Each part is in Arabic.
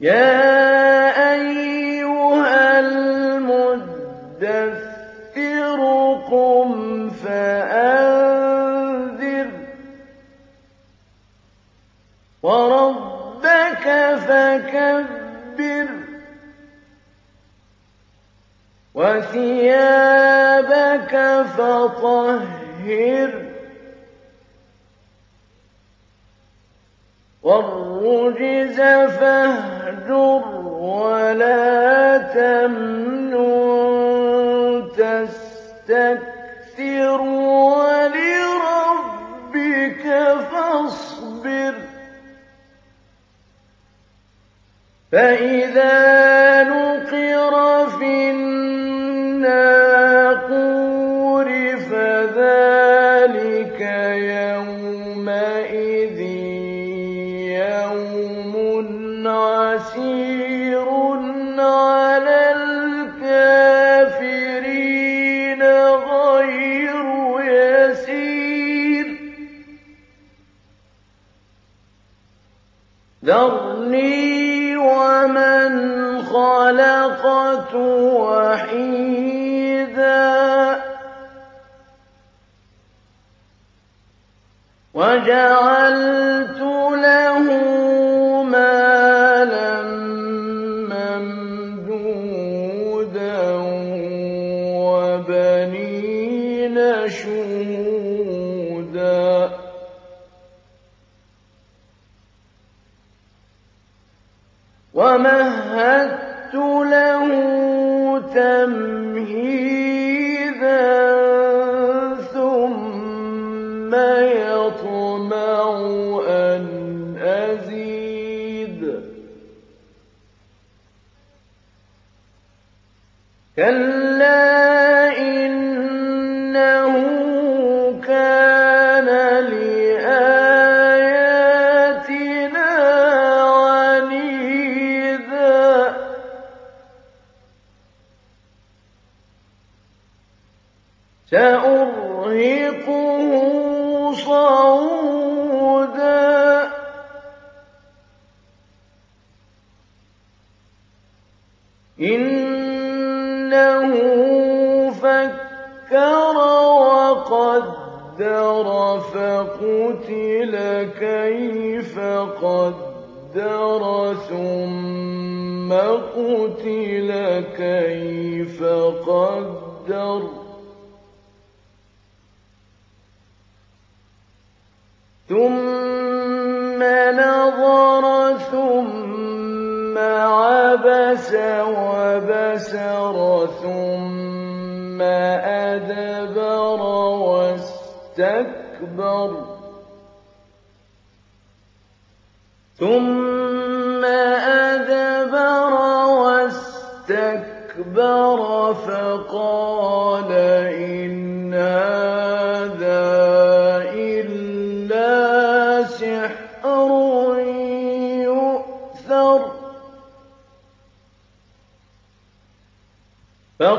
يَا أَيُّهَا الْمُدَّثِّرُ قُمْ فَأَنذِرْ وَرَبَّكَ فَكَبِّرْ وَثِيَابَكَ فَطَهِّرْ وَالرُّجْزَ فَاهْجُرْ وَلَا تَمْنُن تَسْتَكْثِرْ وَلِرَبِّكَ فَاصْبِرْ فَإِذَا نُقِرَ ذَرْنِي وَمَنْ خَلَقْتُ وَحِيدًا. وَجَعَلْتُ لَهُ مَالًا مَّمْدُودًا وَبَنِينَ شُهُودًا. وَمَهَّدتُّ لَهُ تَمْهِيدًا ثُمَّ يَطْمَعُ أَنْ أَزِيدَ. كَلَّا إِنَّهُ فَكَّرَ وَقَدَّرَ فَقُتِلَ كَيْفَ قَدَّرَ ثُمَّ قُتِلَ كَيْفَ قَدَّرَ. ثُمَّ نَظَرَ ثُمَّ عَبَسَ وَبَسَرَ ثُمَّ أَدْبَرَ وَاسْتَكْبَرَ ثُمَّ أَدْبَرَ وَاسْتَكْبَرَ فَقَالَ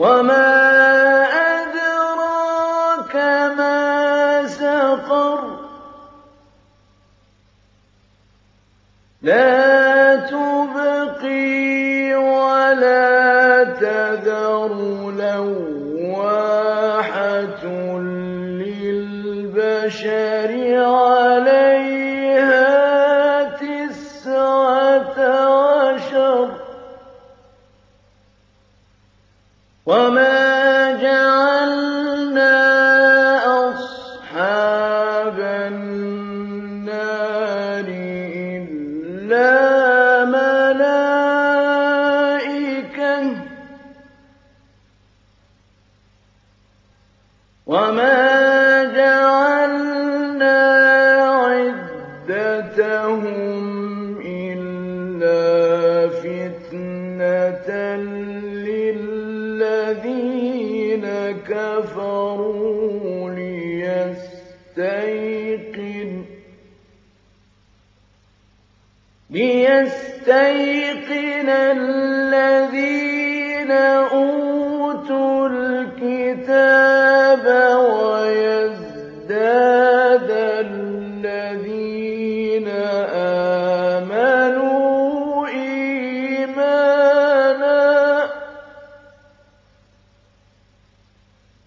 وَمَا أَدْرَاكَ مَا سَقَرُ لَا تُبْقِي وَلَا تَذَرُ لَوَّاحَةٌ لِّلْبَشَرِ عَلَيْهَا وما جعلنا عدتهم إلا فتنة للذين كفروا ليستيقن ليستيقن الذين أوتوا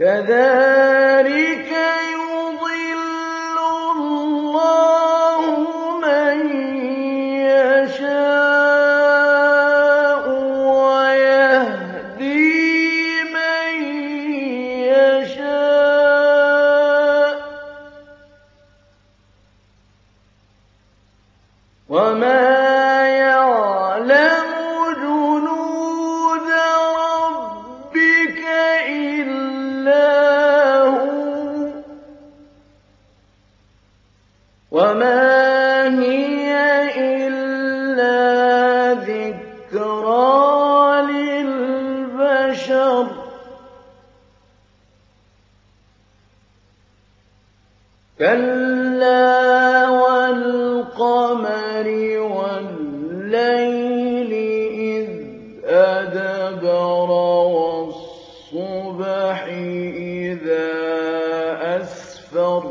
كَذَٰلِكَ كَلَّا وَالْقَمَرِ وَاللَّيْلِ إِذْ أَدْبَرَ وَالصُّبْحِ إِذَا أَسْفَرَ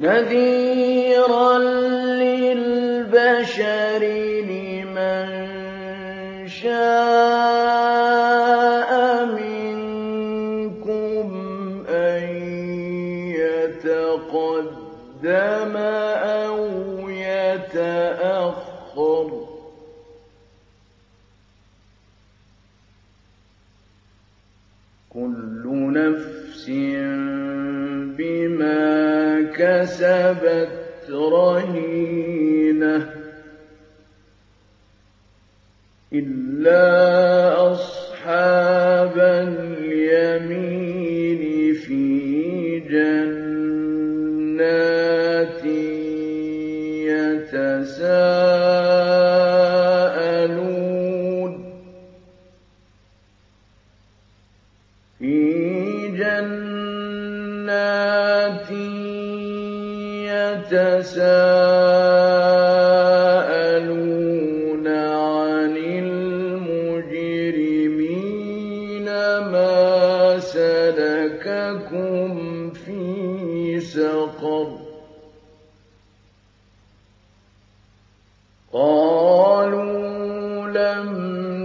نَذِيرًا لِّلْبَشَرِ لِمَن شَاءَ مِنكُمْ أَن يَتَقَدَّمَ أَوْ يَتَأَخَّرَ ۚ. كُلُّ نَفْسٍ كَسَبَتْ رَهِينَةٌ إِلَّا أَصْحَابَ الْيَمِينِ فِي جَنَّاتٍ يَتَسَاءَلُونَ سَلَكَكُمْ فِي سَقَرَ. قَالُوا لَمْ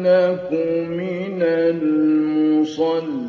نَكُ مِنَ الْمُصَلِّينَ.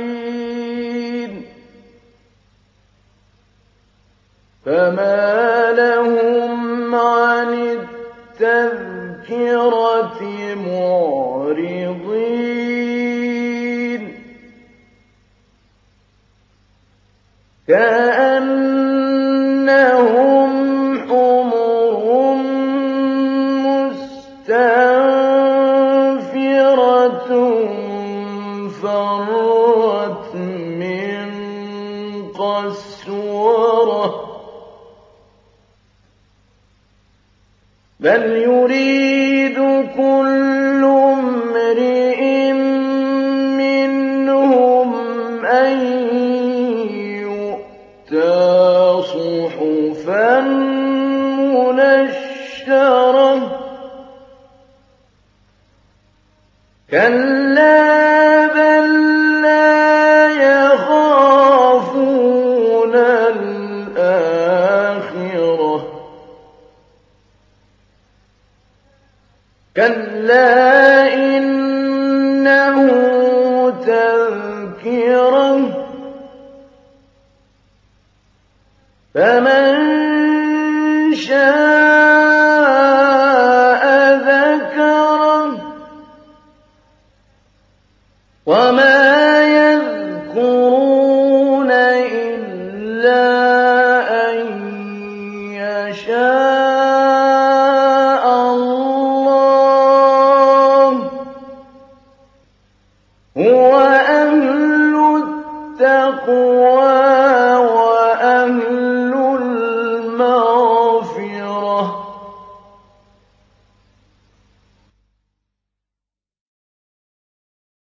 فما لهم عن التذكرة معرضين كأنهم حمر مستنفرة بل يريد كل امرئ منهم أن يؤتى صحفا منشرة كلا